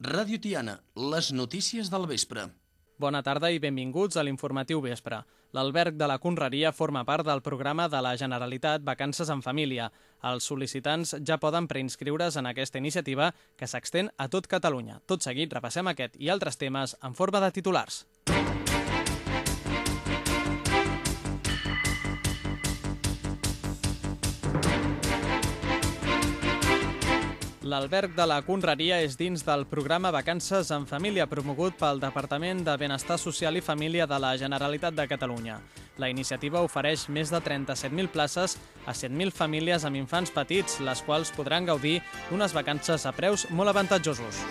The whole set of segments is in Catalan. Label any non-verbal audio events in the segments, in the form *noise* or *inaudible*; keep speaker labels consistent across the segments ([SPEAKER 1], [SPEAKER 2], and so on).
[SPEAKER 1] Ràdio Tiana, les notícies del vespre.
[SPEAKER 2] Bona tarda i benvinguts a l'informatiu vespre. L'alberg de la Conreria forma part del programa de la Generalitat Vacances en Família. Els sol·licitants ja poden preinscriure's en aquesta iniciativa que s'extén a tot Catalunya. Tot seguit repassem aquest i altres temes en forma de titulars. L'alberg de la Conreria és dins del programa Vacances en Família promogut pel Departament de Benestar Social i Família de la Generalitat de Catalunya. La iniciativa ofereix més de 37.000 places a 100.000 famílies amb infants petits, les quals podran gaudir d'unes vacances a preus molt avantatjosos.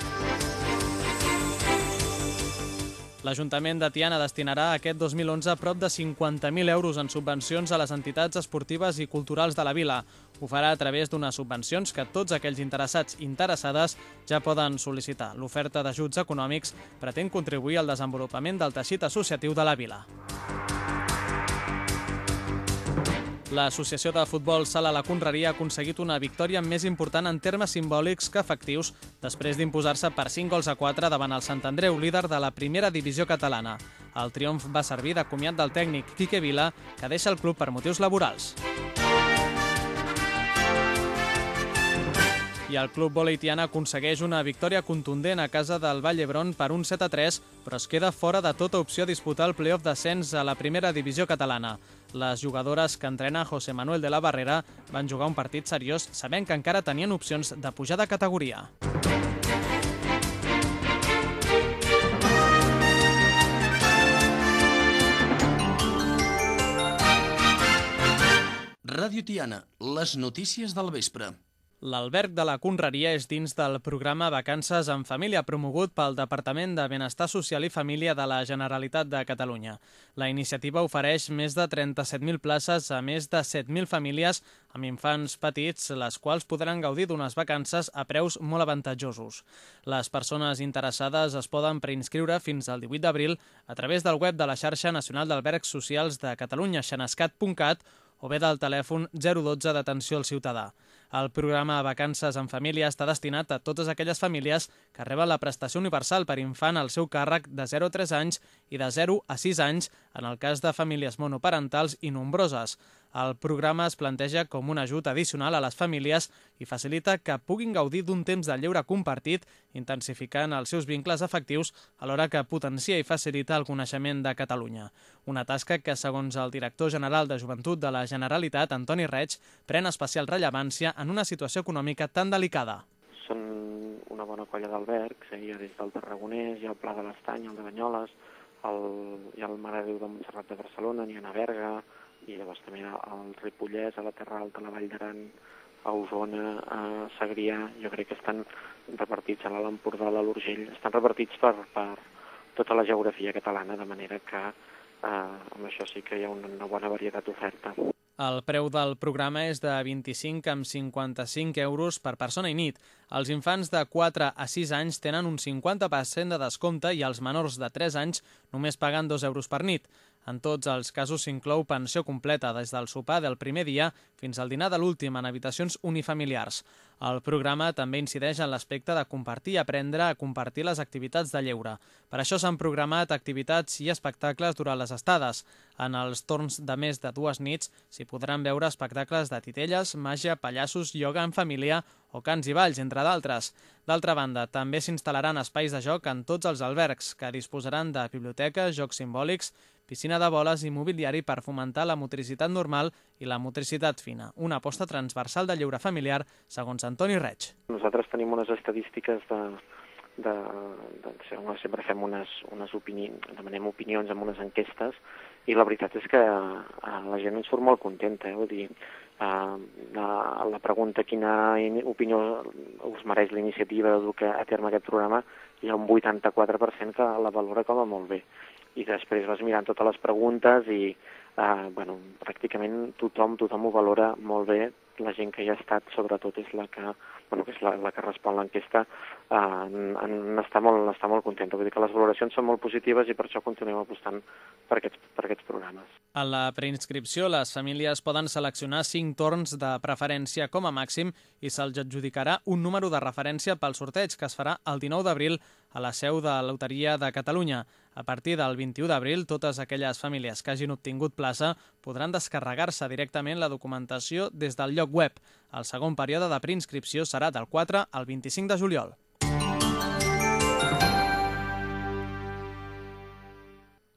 [SPEAKER 2] L'Ajuntament de Tiana destinarà aquest 2011 prop de 50.000 euros en subvencions a les entitats esportives i culturals de la vila. Ho farà a través d'unes subvencions que tots aquells interessats i interessades ja poden sol·licitar. L'oferta d'ajuts econòmics pretén contribuir al desenvolupament del teixit associatiu de la vila. L'Associació de Futbol Sala La Conreria ha aconseguit una victòria més important en termes simbòlics que efectius després d'imposar-se per 5 gols a 4 davant el Sant Andreu, líder de la primera divisió catalana. El triomf va servir de comiat del tècnic Quique Vila, que deixa el club per motius laborals. i el club Boleitiana aconsegueix una victòria contundent a casa del Vall d'Hebron per un 7 a 3, però es queda fora de tota opció a disputar el playoff d'ascens a la primera divisió catalana. Les jugadores que entrena José Manuel de la Barrera van jugar un partit seriós sabent que encara tenien opcions de pujar de categoria.
[SPEAKER 1] Ràdio Tiana, les notícies del vespre.
[SPEAKER 2] L'alberg de la Conreria és dins del programa Vacances en Família promogut pel Departament de Benestar Social i Família de la Generalitat de Catalunya. La iniciativa ofereix més de 37.000 places a més de 7.000 famílies amb infants petits, les quals podran gaudir d'unes vacances a preus molt avantatjosos. Les persones interessades es poden preinscriure fins al 18 d'abril a través del web de la xarxa nacional d'albergs socials de Catalunya, xenescat.cat, o bé del telèfon 012 d'atenció al ciutadà. El programa Vacances en Família està destinat a totes aquelles famílies que reben la prestació universal per infant al seu càrrec de 0 a 3 anys i de 0 a 6 anys en el cas de famílies monoparentals i nombroses. El programa es planteja com un ajut addicional a les famílies i facilita que puguin gaudir d'un temps de lleure compartit, intensificant els seus vincles afectius alhora que potencia i facilita el coneixement de Catalunya. Una tasca que, segons el director general de Joventut de la Generalitat, Antoni Reig, pren especial rellevància en una situació econòmica tan delicada.
[SPEAKER 3] Són una bona colla d'albergs, eh? hi des del Tarragonès, hi ha el Pla de l'Estany, el de Banyoles, el, hi ha el Mare Déu de Montserrat de Barcelona, n'hi ha a Berga, i també al Ripollès, a la Terra Alta, a la Vall d'Aran, a Osona, a Segrià, jo crec que estan repartits a l'Alt Empordà, a l'Urgell, estan repartits per, per tota la geografia catalana, de manera que eh, amb això sí que hi ha una, una bona varietat d'oferta.
[SPEAKER 2] El preu del programa és de 25 amb 55 euros per persona i nit. Els infants de 4 a 6 anys tenen un 50% de descompte i els menors de 3 anys només paguen 2 euros per nit. En tots els casos s'inclou pensió completa des del sopar del primer dia fins al dinar de l'últim en habitacions unifamiliars. El programa també incideix en l'aspecte de compartir i aprendre a compartir les activitats de lleure. Per això s'han programat activitats i espectacles durant les estades. En els torns de més de dues nits s'hi podran veure espectacles de titelles, màgia, pallassos, ioga en família o cants i balls, entre d'altres. D'altra banda, també s'instal·laran espais de joc en tots els albergs, que disposaran de biblioteques, jocs simbòlics, piscina de boles i mobiliari per fomentar la motricitat normal i la motricitat fina, una aposta transversal de lleure familiar, segons Antoni Reig.
[SPEAKER 3] Nosaltres tenim unes estadístiques de, de, de, de sempre fem unes, unes opinions, demanem opinions amb unes enquestes i la veritat és que eh, la gent ens surt molt contenta, eh? vull dir, eh, la pregunta quina opinió us mereix la iniciativa de dur a terme aquest programa, hi ha un 84% que la valora com a molt bé i després vas mirant totes les preguntes i eh, bueno, pràcticament tothom, tothom ho valora molt bé, la gent que hi ha estat sobretot és la que, bueno, que és la, la que respon l'enquesta, eh, en, en està, molt, està molt contenta. Vull dir que les valoracions són molt positives i per això continuem apostant per aquests, per aquests programes.
[SPEAKER 2] A la preinscripció, les famílies poden seleccionar 5 torns de preferència com a màxim i se'ls adjudicarà un número de referència pel sorteig que es farà el 19 d'abril a la seu de Loteria de Catalunya. A partir del 21 d'abril, totes aquelles famílies que hagin obtingut plaça podran descarregar-se directament la documentació des del lloc web. El segon període de preinscripció serà del 4 al 25 de juliol.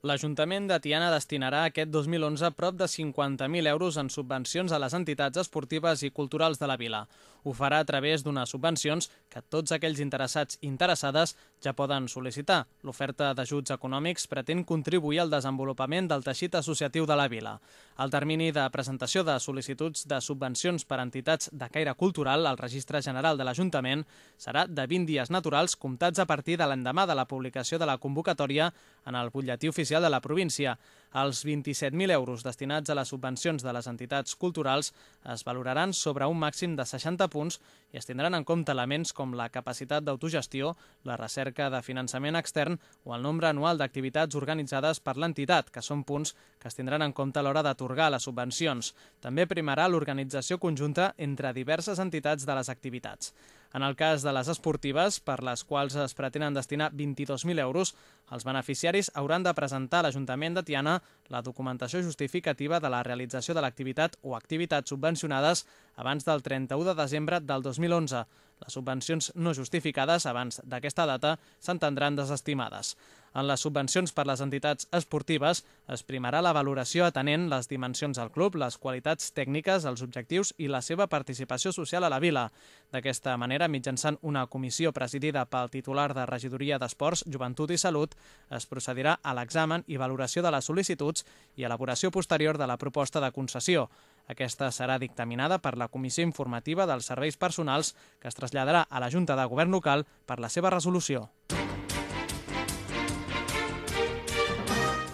[SPEAKER 2] L'Ajuntament de Tiana destinarà aquest 2011 prop de 50.000 euros en subvencions a les entitats esportives i culturals de la vila. Ho farà a través d'unes subvencions que tots aquells interessats i interessades ja poden sol·licitar. L'oferta d'ajuts econòmics pretén contribuir al desenvolupament del teixit associatiu de la vila. El termini de presentació de sol·licituds de subvencions per a entitats de caire cultural al Registre General de l'Ajuntament serà de 20 dies naturals comptats a partir de l'endemà de la publicació de la convocatòria en el butlletí oficial de la província. Els 27.000 euros destinats a les subvencions de les entitats culturals es valoraran sobre un màxim de 60 punts i es tindran en compte elements com la capacitat d'autogestió, la recerca de finançament extern o el nombre anual d'activitats organitzades per l'entitat, que són punts que es tindran en compte a l'hora d'atorgar les subvencions. També primarà l'organització conjunta entre diverses entitats de les activitats. En el cas de les esportives, per les quals es pretenen destinar 22.000 euros, els beneficiaris hauran de presentar a l'Ajuntament de Tiana la documentació justificativa de la realització de l'activitat o activitats subvencionades abans del 31 de desembre del 2011. Les subvencions no justificades abans d'aquesta data s'entendran desestimades. En les subvencions per les entitats esportives es primarà la valoració atenent les dimensions del club, les qualitats tècniques, els objectius i la seva participació social a la vila. D'aquesta manera, mitjançant una comissió presidida pel titular de Regidoria d'Esports, Joventut i Salut, es procedirà a l'examen i valoració de les sol·licituds i elaboració posterior de la proposta de concessió. Aquesta serà dictaminada per la Comissió Informativa dels Serveis Personals que es traslladarà a la Junta de Govern local per la seva resolució.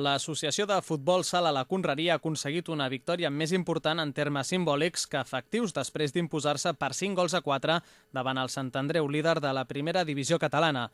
[SPEAKER 2] L'Associació de Futbol Sala La Conreria ha aconseguit una victòria més important en termes simbòlics que efectius després d'imposar-se per 5 gols a 4 davant el Sant Andreu, líder de la primera divisió catalana.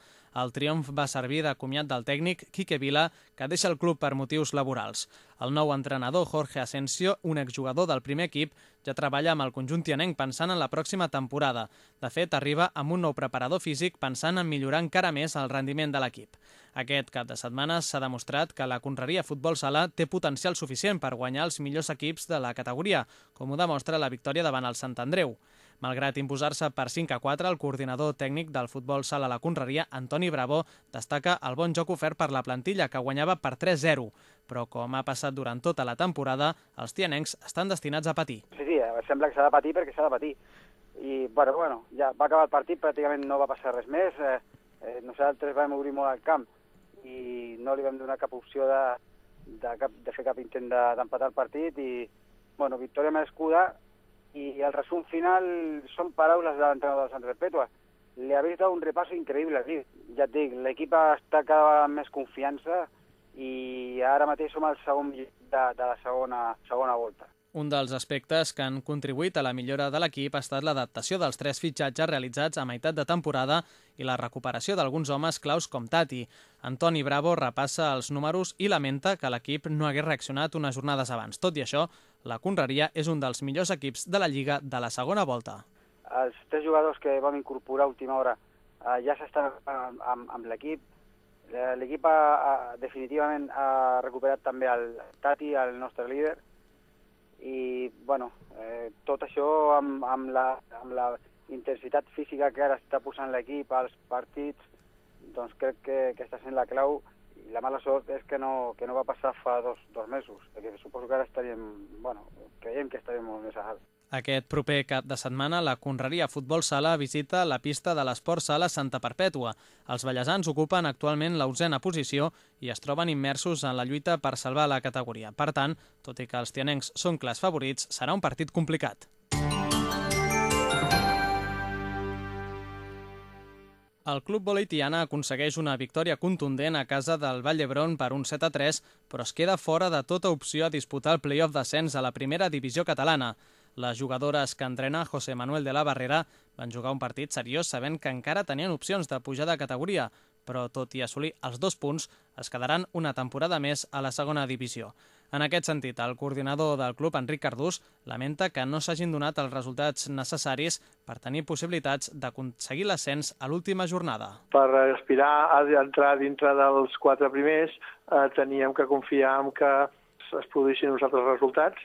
[SPEAKER 2] El triomf va servir de comiat del tècnic Quique Vila, que deixa el club per motius laborals. El nou entrenador Jorge Asensio, un exjugador del primer equip, ja treballa amb el conjunt tianenc pensant en la pròxima temporada. De fet, arriba amb un nou preparador físic pensant en millorar encara més el rendiment de l'equip. Aquest cap de setmana s'ha demostrat que la Conreria Futbol Sala té potencial suficient per guanyar els millors equips de la categoria, com ho demostra la victòria davant el Sant Andreu. Malgrat imposar-se per 5 a 4, el coordinador tècnic del futbol sala a la Conreria, Antoni Bravo, destaca el bon joc ofert per la plantilla, que guanyava per 3-0. Però, com ha passat durant tota la temporada, els tianencs estan destinats a patir.
[SPEAKER 4] Sí, sí, sembla que s'ha de patir perquè s'ha de patir. I, bueno, bueno, ja va acabar el partit, pràcticament no va passar res més. Eh, eh, nosaltres vam obrir molt el camp i no li vam donar cap opció de, de, cap, de fer cap intent d'empatar de, el partit i, bueno, victòria merescuda y el resum final son paraules de l'entrenador de Sant Perpètua. Li habéis dado un repaso increïble, sí. Ja et dic, l'equip està cada vegada més confiança i ara mateix som al segon de, de la segona, segona volta.
[SPEAKER 2] Un dels aspectes que han contribuït a la millora de l'equip ha estat l'adaptació dels tres fitxatges realitzats a meitat de temporada i la recuperació d'alguns homes claus com Tati. Antoni Bravo repassa els números i lamenta que l'equip no hagués reaccionat unes jornades abans. Tot i això, la Conreria és un dels millors equips de la Lliga de la segona volta.
[SPEAKER 4] Els tres jugadors que vam incorporar a última hora eh, ja s'estan amb, amb l'equip. Eh, l'equip definitivament ha recuperat també el Tati, el nostre líder, i bueno, eh, tot això amb, amb, la, amb la intensitat física que ara està posant l'equip als partits, doncs crec que, que està sent la clau i la mala sort és que no, que no va passar fa dos, dos mesos, perquè suposo que ara estaríem, bueno, creiem que estaríem molt més a alt.
[SPEAKER 2] Aquest proper cap de setmana, la Conreria Futbol Sala visita la pista de l'Esport Sala Santa Perpètua. Els ballesans ocupen actualment l'onzena posició i es troben immersos en la lluita per salvar la categoria. Per tant, tot i que els tianencs són clars favorits, serà un partit complicat. El club bolitiana aconsegueix una victòria contundent a casa del Vall d'Hebron per un 7 a 3, però es queda fora de tota opció a disputar el play-off d'ascens a la primera divisió catalana. Les jugadores que entrena José Manuel de la Barrera van jugar un partit seriós sabent que encara tenien opcions de pujar de categoria, però tot i assolir els dos punts, es quedaran una temporada més a la segona divisió. En aquest sentit, el coordinador del club, Enric Cardús, lamenta que no s'hagin donat els resultats necessaris per tenir possibilitats d'aconseguir l'ascens a l'última jornada.
[SPEAKER 5] Per aspirar a entrar dintre dels quatre primers, eh, teníem que confiar en que es produïssin uns altres resultats,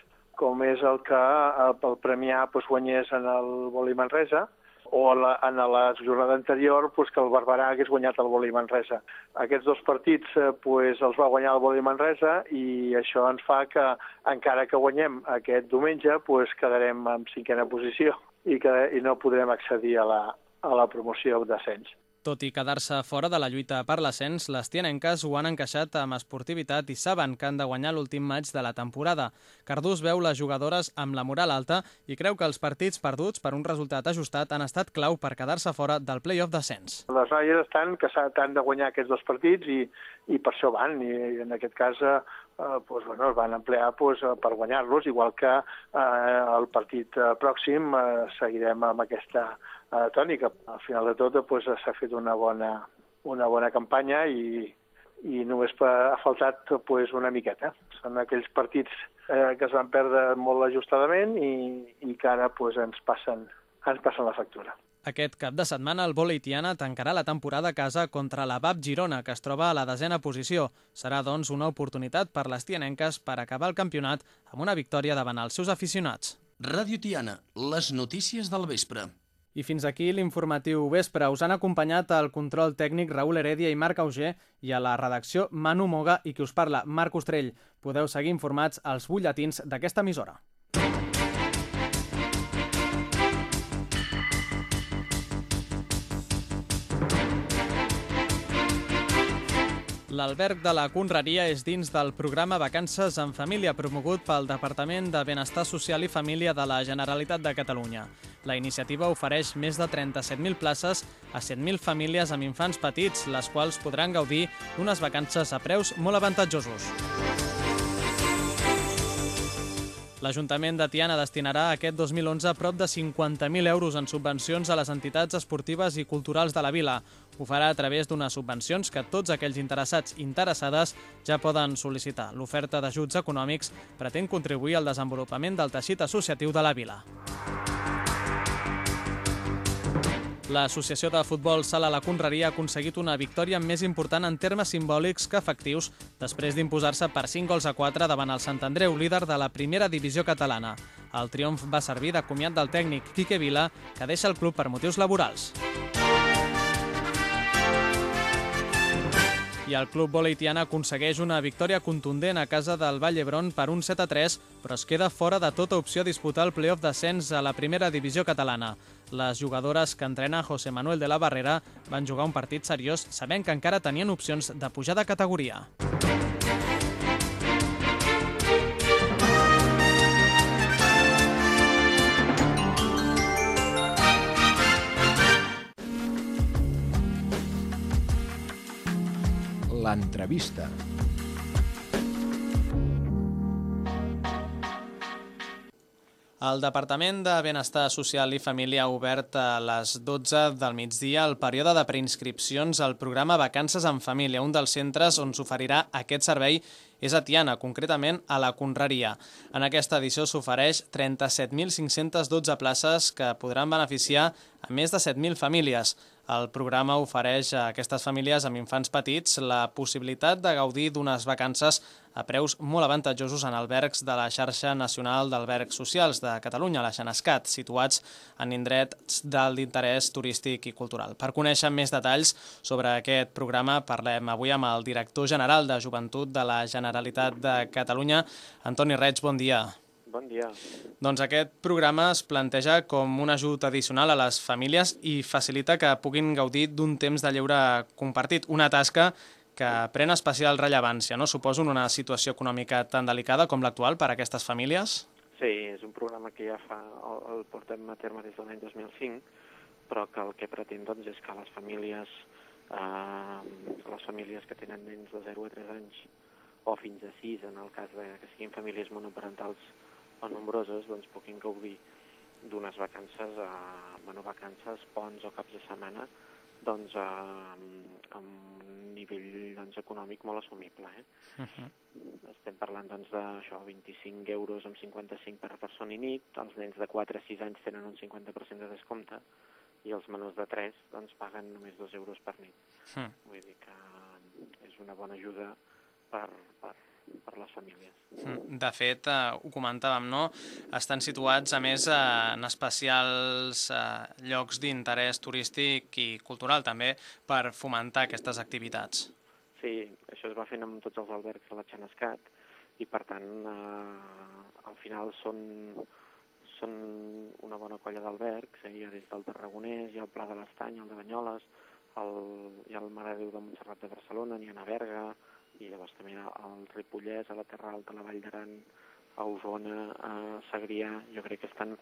[SPEAKER 5] com és el que eh, el Premià pues, guanyés en el Boli Manresa, o la, en la jornada anterior pues, que el Barberà hagués guanyat el Boli Manresa. Aquests dos partits eh, pues, els va guanyar el Boli Manresa i això ens fa que encara que guanyem aquest diumenge pues, quedarem en cinquena posició i, que, i no podrem accedir a la, a la promoció d'ascens.
[SPEAKER 2] Tot i quedar-se fora de la lluita per l'ascens, les tianenques ho han encaixat amb esportivitat i saben que han de guanyar l'últim maig de la temporada. Cardús veu les jugadores amb la moral alta i creu que els partits perduts per un resultat ajustat han estat clau per quedar-se fora del play-off d'ascens.
[SPEAKER 5] Les noies estan que s'han de guanyar aquests dos partits i, i per això van, i en aquest cas eh, pues, bueno, es van emplear pues, per guanyar-los, igual que eh, el partit eh, pròxim eh, seguirem amb aquesta eh, tònica. Al final de tot pues, s'ha fet una bona, una bona campanya i, i només ha faltat pues, una miqueta. Són aquells partits eh, que es van perdre molt ajustadament i, i que ara pues, ens, passen, ens passen la factura.
[SPEAKER 2] Aquest cap de setmana el Tiana tancarà la temporada a casa contra la BAP Girona, que es troba a la desena posició. Serà, doncs, una oportunitat per les tianenques per acabar el campionat amb una victòria davant els seus aficionats.
[SPEAKER 1] Ràdio Tiana, les notícies del vespre.
[SPEAKER 2] I fins aquí l'informatiu vespre. Us han acompanyat el control tècnic Raül Heredia i Marc Auger i a la redacció Manu Moga i qui us parla, Marc Ostrell. Podeu seguir informats als butlletins d'aquesta emissora. L'alberg de la Conreria és dins del programa Vacances en Família promogut pel Departament de Benestar Social i Família de la Generalitat de Catalunya. La iniciativa ofereix més de 37.000 places a 100.000 famílies amb infants petits, les quals podran gaudir d'unes vacances a preus molt avantatjosos. L'Ajuntament de Tiana destinarà aquest 2011 prop de 50.000 euros en subvencions a les entitats esportives i culturals de la vila. Ho farà a través d'unes subvencions que tots aquells interessats i interessades ja poden sol·licitar. L'oferta d'ajuts econòmics pretén contribuir al desenvolupament del teixit associatiu de la vila. L'Associació de Futbol Sala La Conreria ha aconseguit una victòria més important en termes simbòlics que efectius després d'imposar-se per 5 gols a 4 davant el Sant Andreu, líder de la primera divisió catalana. El triomf va servir de comiat del tècnic Quique Vila, que deixa el club per motius laborals. I el club boleitiana aconsegueix una victòria contundent a casa del Vall d'Hebron per un 7 a 3, però es queda fora de tota opció disputar el playoff d'ascens a la primera divisió catalana. Les jugadores que entrena José Manuel de la Barrera van jugar un partit seriós sabent que encara tenien opcions de pujar de categoria.
[SPEAKER 6] L'entrevista.
[SPEAKER 2] El Departament de Benestar Social i Família ha obert a les 12 del migdia el període de preinscripcions al programa Vacances en Família, un dels centres on s'oferirà aquest servei és a Tiana, concretament a la Conreria. En aquesta edició s'ofereix 37.512 places que podran beneficiar a més de 7.000 famílies. El programa ofereix a aquestes famílies amb infants petits la possibilitat de gaudir d'unes vacances a preus molt avantatjosos en albergs de la xarxa nacional d'albergs socials de Catalunya, la Xenescat, situats en indrets d'interès turístic i cultural. Per conèixer més detalls sobre aquest programa parlem avui amb el director general de Joventut de la Generalitat de Catalunya, Antoni Reig, bon dia.
[SPEAKER 3] Bon dia.
[SPEAKER 2] Doncs aquest programa es planteja com un ajut addicional a les famílies i facilita que puguin gaudir d'un temps de lleure compartit, una tasca que pren especial rellevància, no? Suposo en una situació econòmica tan delicada com l'actual per a aquestes famílies?
[SPEAKER 3] Sí, és un programa que ja fa, el, el portem a terme des de l'any 2005, però que el que pretén doncs, és que les famílies, eh, les famílies que tenen nens de 0 a 3 anys o fins a 6, en el cas de que siguin famílies monoparentals o nombroses, doncs puguin gaudir d'unes vacances, eh, bueno, vacances, ponts o caps de setmana, doncs eh, amb un nivell doncs, econòmic molt assumible. Eh?
[SPEAKER 2] Uh -huh.
[SPEAKER 3] Estem parlant doncs, d'això, 25 euros amb 55 per persona i nit, els nens de 4 a 6 anys tenen un 50% de descompte i els menors de 3 doncs, paguen només 2 euros per nit.
[SPEAKER 2] Uh -huh.
[SPEAKER 3] Vull dir que és una bona ajuda per, per, per les famílies.
[SPEAKER 2] De fet, eh, ho comentàvem, no? Estan situats, a més, eh, en especials eh, llocs d'interès turístic i cultural, també, per fomentar aquestes activitats.
[SPEAKER 3] Sí, això es va fent amb tots els albergs de la Xenescat i, per tant, eh, al final són, són una bona colla d'albergs, eh? hi ha des del Tarragonès, hi ha el Pla de l'Estany, el de Banyoles, el, hi ha el Mare Déu de Montserrat de Barcelona, n'hi ha a Berga, i també al Ripollès, a la Terra Alta, a la Vall d'Aran, a Osona, a Segrià, jo crec que estan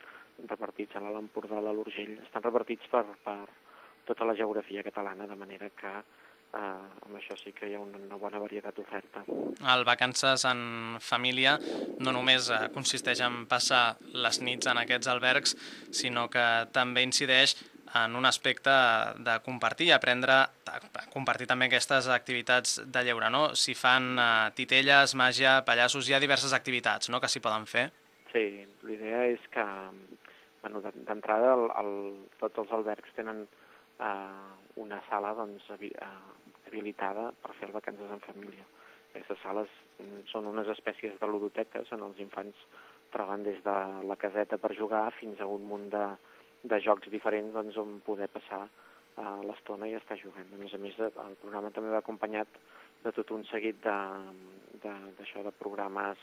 [SPEAKER 3] repartits a l'Alt Empordà, a l'Urgell, estan repartits per, per tota la geografia catalana, de manera que eh, amb això sí que hi ha una, una bona varietat d'oferta.
[SPEAKER 2] El Vacances en família no només eh, consisteix en passar les nits en aquests albergs, sinó que també incideix en un aspecte de compartir i aprendre a compartir també aquestes activitats de lleure, no? Si fan uh, titelles, màgia, pallassos, hi ha diverses activitats no?, que s'hi poden fer.
[SPEAKER 3] Sí, l'idea és que, bueno, d'entrada, el, el, tots els albergs tenen uh, una sala doncs, habilitada per fer vacances en família. Aquestes sales són unes espècies de ludoteques on els infants troben des de la caseta per jugar fins a un munt de, de jocs diferents doncs, on poder passar uh, l'estona i estar jugant. A més a més, el programa també va acompanyat de tot un seguit d'això de, de, de programes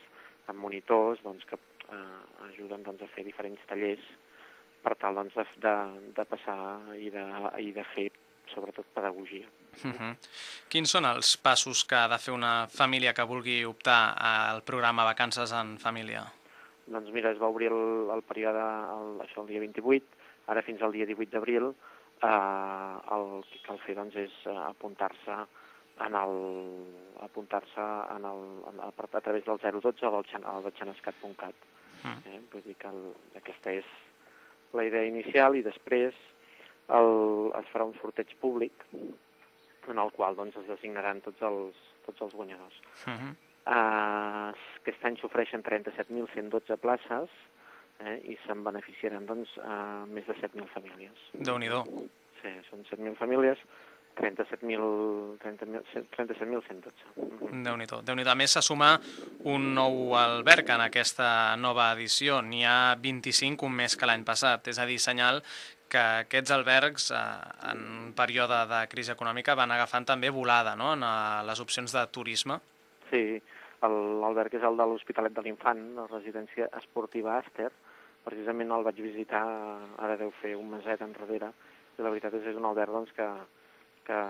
[SPEAKER 3] amb monitors doncs, que uh, ajuden doncs, a fer diferents tallers per tal doncs, de, de, de passar i de, i de fer sobretot pedagogia.
[SPEAKER 2] Uh -huh. Quins són els passos que ha de fer una família que vulgui optar al programa Vacances en Família?
[SPEAKER 3] Doncs mira, es va obrir el, el període, el, això el dia 28, ara fins al dia 18 d'abril, eh, el que cal fer doncs, és eh, apuntar-se en el apuntar-se en el, en, a, a través del 012 o del, del xanescat.cat.
[SPEAKER 2] Mm.
[SPEAKER 3] Eh? Vull dir que el, aquesta és la idea inicial i després el, es farà un sorteig públic en el qual doncs, es designaran tots els, tots els guanyadors.
[SPEAKER 2] Uh -huh.
[SPEAKER 3] uh, aquest any s'ofereixen 37.112 places eh, i se'n beneficiaran doncs, uh, més de 7.000 famílies.
[SPEAKER 2] Déu-n'hi-do.
[SPEAKER 3] Sí, són 7.000 famílies, 37.112. 37
[SPEAKER 2] Déu-n'hi-do. Déu a més, s'assuma un nou alberg en aquesta nova edició. N'hi ha 25, un més que l'any passat. És a dir, senyal que aquests albergs eh, en un període de crisi econòmica van agafant també volada no? en eh, les opcions de turisme.
[SPEAKER 3] Sí, l'alberg és el de l'Hospitalet de l'Infant, la residència esportiva Aster. Precisament el vaig visitar, ara deu fer un meset enrere, i la veritat és que és un alberg doncs, que, que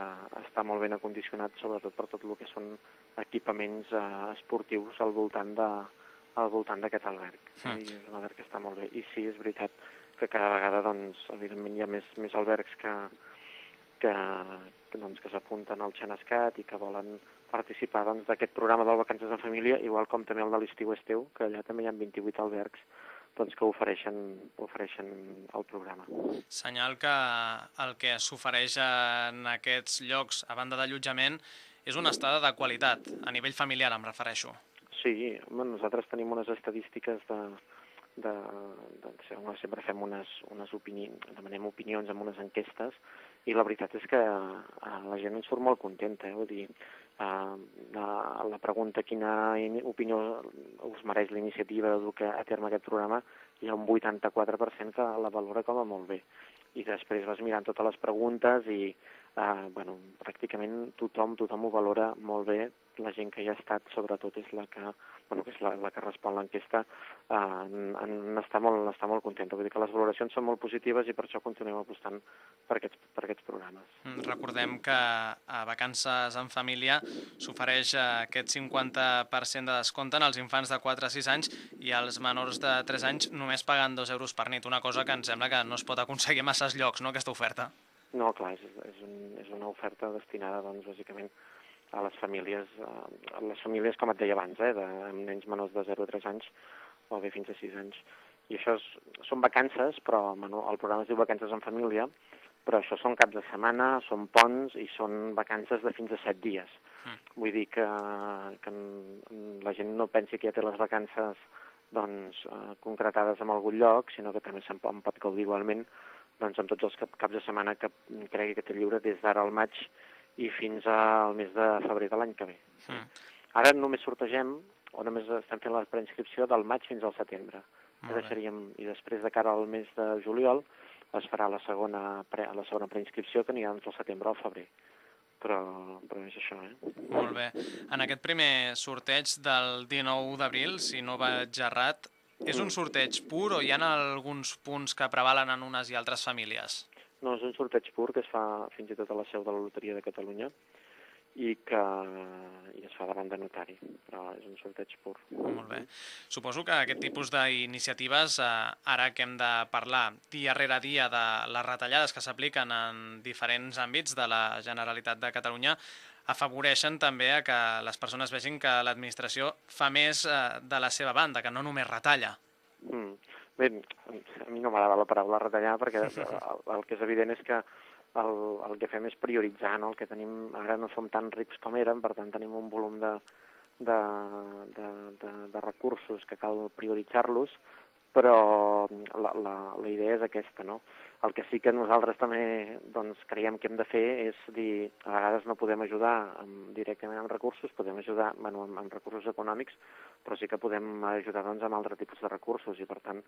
[SPEAKER 3] està molt ben acondicionat, sobretot per tot el que són equipaments eh, esportius al voltant de al voltant d'aquest alberg. Mm. I és un alberg que està molt bé. I sí, és veritat que cada vegada, doncs, evidentment, hi ha més, més albergs que, que, que, doncs, que s'apunten al Xenescat i que volen participar doncs, d'aquest doncs, programa del Vacances en Família, igual com també el de l'estiu esteu, que allà també hi ha 28 albergs doncs, que ofereixen, ofereixen el programa.
[SPEAKER 2] Senyal que el que s'ofereix en aquests llocs, a banda d'allotjament, és una estada de qualitat, a nivell familiar em refereixo.
[SPEAKER 3] Sí, bueno, nosaltres tenim unes estadístiques de, de, de, de sempre fem unes, unes opinions, demanem opinions amb unes enquestes i la veritat és que eh, la gent ens surt molt contenta, eh? vull dir, eh, la, la pregunta quina opinió us mereix la iniciativa de dur a terme aquest programa, hi ha un 84% que la valora com a molt bé. I després vas mirant totes les preguntes i, eh, bueno, pràcticament tothom, tothom ho valora molt bé, la gent que hi ha estat sobretot és la que bueno, que és la, la que respon l'enquesta, eh, en, en està, molt, està molt contenta. Vull dir que les valoracions són molt positives i per això continuem apostant per aquests, per aquests programes.
[SPEAKER 2] Mm, recordem que a Vacances en Família s'ofereix eh, aquest 50% de descompte en els infants de 4 a 6 anys i els menors de 3 anys només pagant 2 euros per nit, una cosa que em sembla que no es pot aconseguir a masses llocs, no?, aquesta oferta.
[SPEAKER 3] No, clar, és, és, un, és una oferta destinada, doncs, bàsicament, a les famílies, a les famílies com et deia abans, eh, de, amb nens menors de 0 a 3 anys o bé fins a 6 anys. I això és, són vacances, però bueno, el programa es diu Vacances en Família, però això són caps de setmana, són ponts i són vacances de fins a 7 dies. Mm. Vull dir que, que la gent no pensi que ja té les vacances doncs, eh, concretades en algun lloc, sinó que també se'n pot, pot gaudir igualment doncs, amb tots els cap, caps de setmana que cregui que té lliure des d'ara al maig i fins al mes de febrer de l'any que ve. Mm. Ara només sortegem, o només estem fent la preinscripció del maig fins al setembre. Deixaríem, I després de cara al mes de juliol es farà la segona, pre, la segona preinscripció que anirà entre el setembre al febrer. Però, però és això, eh?
[SPEAKER 2] Molt bé. En aquest primer sorteig del 19 d'abril, si no vaig errat, és un sorteig pur o hi ha alguns punts que prevalen en unes i altres famílies?
[SPEAKER 3] No, és un sorteig pur que es fa fins i tot a la seu de la Loteria de Catalunya i que i es fa davant de notari, però és un sorteig pur.
[SPEAKER 2] Molt bé. Suposo que aquest tipus d'iniciatives, eh, ara que hem de parlar dia rere dia de les retallades que s'apliquen en diferents àmbits de la Generalitat de Catalunya, afavoreixen també a que les persones vegin que l'administració fa més eh, de la seva banda, que no només retalla.
[SPEAKER 3] Mm. Bé, a mi no m'agrada la paraula retallar perquè *laughs* el, el que és evident és que el, el que fem és prioritzar, no? El que tenim, ara no som tan rics com érem, per tant tenim un volum de, de, de, de, de recursos que cal prioritzar-los, però la, la, la idea és aquesta, no? El que sí que nosaltres també doncs, creiem que hem de fer és dir, a vegades no podem ajudar amb, directament amb recursos, podem ajudar bueno, amb, amb recursos econòmics, però sí que podem ajudar doncs, amb altres tipus de recursos. I per tant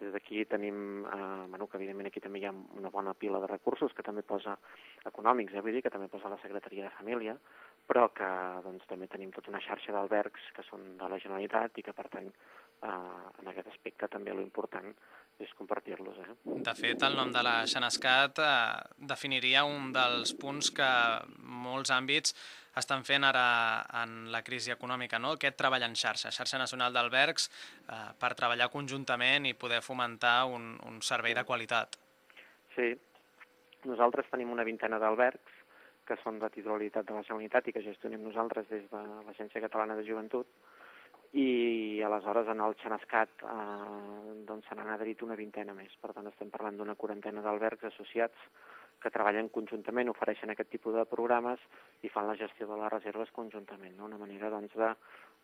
[SPEAKER 3] des d'aquí tenim, eh, bueno, que evidentment aquí també hi ha una bona pila de recursos que també posa econòmics, eh, vull dir, que també posa la Secretaria de Família, però que doncs, també tenim tota una xarxa d'albergs que són de la Generalitat i que per tant eh, en aquest aspecte també l'important és compartir-los. Eh?
[SPEAKER 2] De fet, el nom de la Xenescat eh, definiria un dels punts que molts àmbits estan fent ara en la crisi econòmica, no? aquest treball en xarxa, xarxa nacional d'albergs, eh, per treballar conjuntament i poder fomentar un, un servei de qualitat.
[SPEAKER 3] Sí, nosaltres tenim una vintena d'albergs que són de titularitat de la Generalitat i que gestionem nosaltres des de l'Agència Catalana de Joventut, i aleshores en el Xenescat eh, doncs se n'han adherit una vintena més. Per tant, estem parlant d'una quarantena d'albergs associats que treballen conjuntament, ofereixen aquest tipus de programes i fan la gestió de les reserves conjuntament. No? Una manera doncs, de,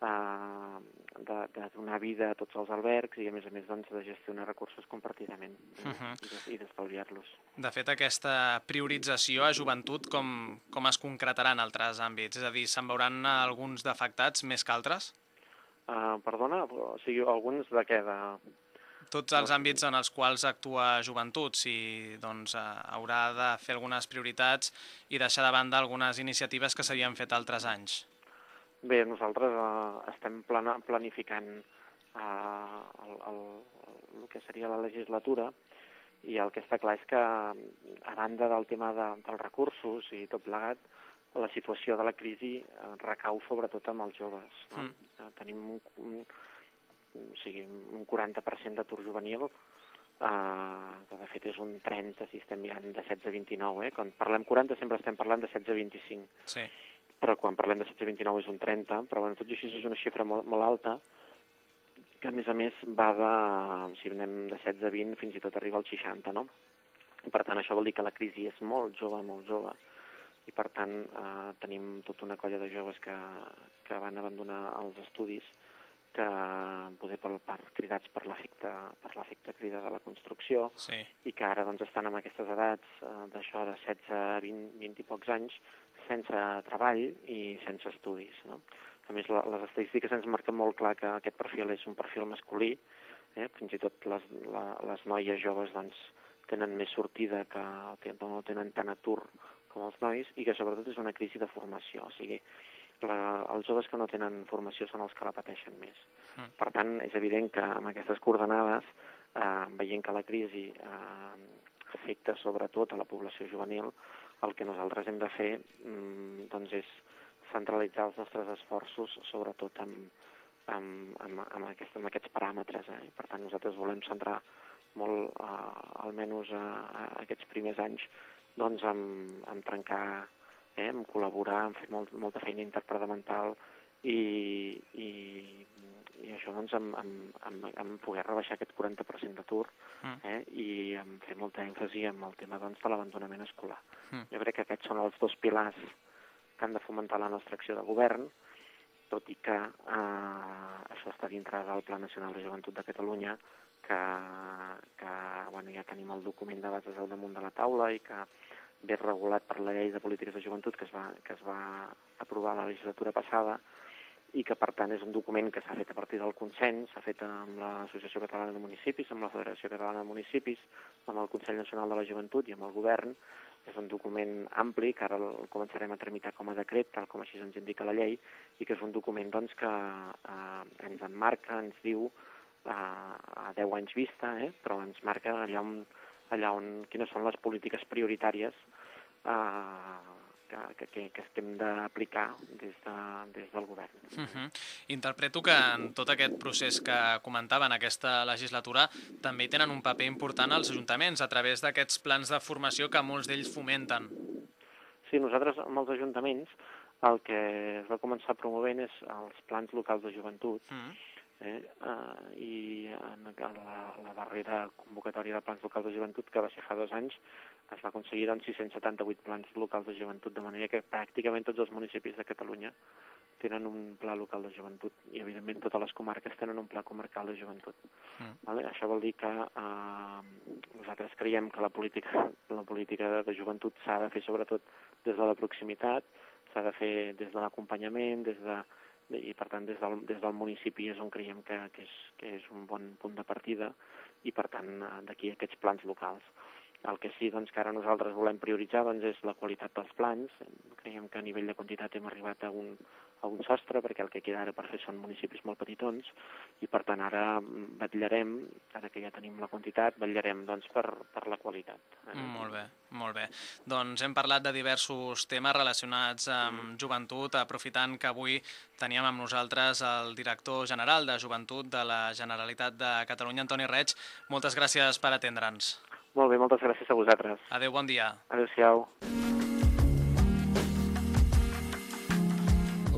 [SPEAKER 3] eh, de, de donar vida a tots els albergs i a més a més doncs, de gestionar recursos compartidament uh -huh. i d'estalviar-los.
[SPEAKER 2] De fet, aquesta priorització a joventut com, com es concretarà en altres àmbits? És a dir, se'n veuran alguns defectats més que altres?
[SPEAKER 3] Uh, perdona, o sigui, alguns de què? De...
[SPEAKER 2] Tots els àmbits en els quals actua joventut, si doncs, uh, haurà de fer algunes prioritats i deixar de banda algunes iniciatives que s'havien fet altres anys.
[SPEAKER 3] Bé, nosaltres uh, estem plana, planificant uh, el, el, el, el que seria la legislatura i el que està clar és que, a banda del tema de, dels recursos i tot plegat, la situació de la crisi eh, recau sobretot amb els joves. No? Mm. Eh, tenim un, un, o sigui, un 40% d'atur juvenil, eh, que de fet és un 30 si estem mirant de 16 a 29. Eh? Quan parlem 40 sempre estem parlant de 16 a 25.
[SPEAKER 2] Sí.
[SPEAKER 3] Però quan parlem de 16 a 29 és un 30, però bueno, tot i així és una xifra molt, molt alta, que a més a més va de, si anem de 16 a 20, fins i tot arriba al 60, no? Per tant, això vol dir que la crisi és molt jove, molt jove i per tant eh, tenim tota una colla de joves que, que van abandonar els estudis que poder per, per cridats per l'efecte per l'efecte crida de la construcció
[SPEAKER 2] sí.
[SPEAKER 3] i que ara doncs, estan en aquestes edats eh, d'això de 16 a 20, 20 i pocs anys sense treball i sense estudis. No? A més, la, les estadístiques ens marquen molt clar que aquest perfil és un perfil masculí, eh? fins i tot les, la, les noies joves doncs, tenen més sortida que no tenen tant atur com els nois i que sobretot és una crisi de formació. O sigui, la, els joves que no tenen formació són els que la pateixen més.
[SPEAKER 2] Mm.
[SPEAKER 3] Per tant, és evident que amb aquestes coordenades, eh, veient que la crisi eh, afecta sobretot a la població juvenil, el que nosaltres hem de fer mm, doncs és centralitzar els nostres esforços sobretot amb, amb, amb, amb, aquest, amb aquests paràmetres. Eh? Per tant, nosaltres volem centrar molt, eh, almenys a aquests primers anys, doncs amb, amb trencar, eh? amb col·laborar, amb fer molt, molta feina interdepartamental i, i, i això doncs amb, amb, amb, amb poder rebaixar aquest 40% d'atur
[SPEAKER 2] Mm.
[SPEAKER 3] eh? i amb fer molta èmfasi en el tema doncs, de l'abandonament escolar.
[SPEAKER 2] Mm.
[SPEAKER 3] Jo crec que aquests són els dos pilars que han de fomentar la nostra acció de govern, tot i que eh, això està dintre del Pla Nacional de Joventut de Catalunya, que, que bueno, ja tenim el document de bases al damunt de la taula i que ve regulat per la llei de polítiques de joventut que es va, que es va aprovar la legislatura passada i que, per tant, és un document que s'ha fet a partir del consens, s'ha fet amb l'Associació Catalana de Municipis, amb la Federació Catalana de Municipis, amb el Consell Nacional de la Joventut i amb el Govern. És un document ampli que ara el començarem a tramitar com a decret, tal com així ens indica la llei, i que és un document doncs, que eh, ens enmarca, ens diu eh, a 10 anys vista, eh, però ens marca allà on, allà on quines són les polítiques prioritàries eh, que, que, que estem d'aplicar des, de, des del govern.
[SPEAKER 2] Uh -huh. Interpreto que en tot aquest procés que comentava en aquesta legislatura també tenen un paper important els ajuntaments a través d'aquests plans de formació que molts d'ells fomenten.
[SPEAKER 3] Sí, nosaltres amb els ajuntaments el que es va començar promovent és els plans locals de joventut
[SPEAKER 2] Uh -huh.
[SPEAKER 3] Eh, uh, i en la, la darrera convocatòria de plans locals de joventut, que va ser fa dos anys, es va aconseguir doncs, 678 plans locals de joventut, de manera que pràcticament tots els municipis de Catalunya tenen un pla local de joventut i, evidentment, totes les comarques tenen un pla comarcal de joventut.
[SPEAKER 2] Mm.
[SPEAKER 3] Vale? Això vol dir que eh, nosaltres creiem que la política, la política de joventut s'ha de fer sobretot des de la proximitat, s'ha de fer des de l'acompanyament, des de, i per tant des del, des del municipi és on creiem que, que, és, que és un bon punt de partida i per tant eh, d'aquí aquests plans locals. El que sí doncs, que ara nosaltres volem prioritzar doncs, és la qualitat dels plans. Creiem que a nivell de quantitat hem arribat a un, a un sostre, perquè el que queda ara per fer són municipis molt petitons, i per tant ara mm, vetllarem, ara que ja tenim la quantitat, vetllarem doncs, per, per la qualitat. Eh?
[SPEAKER 2] Molt bé, molt bé. Doncs hem parlat de diversos temes relacionats amb joventut, aprofitant que avui teníem amb nosaltres el director general de Joventut de la Generalitat de Catalunya, Antoni Reig. Moltes gràcies per atendre'ns.
[SPEAKER 3] Molt bé, moltes gràcies a vosaltres.
[SPEAKER 2] Adéu, bon dia.
[SPEAKER 3] Adéu-siau.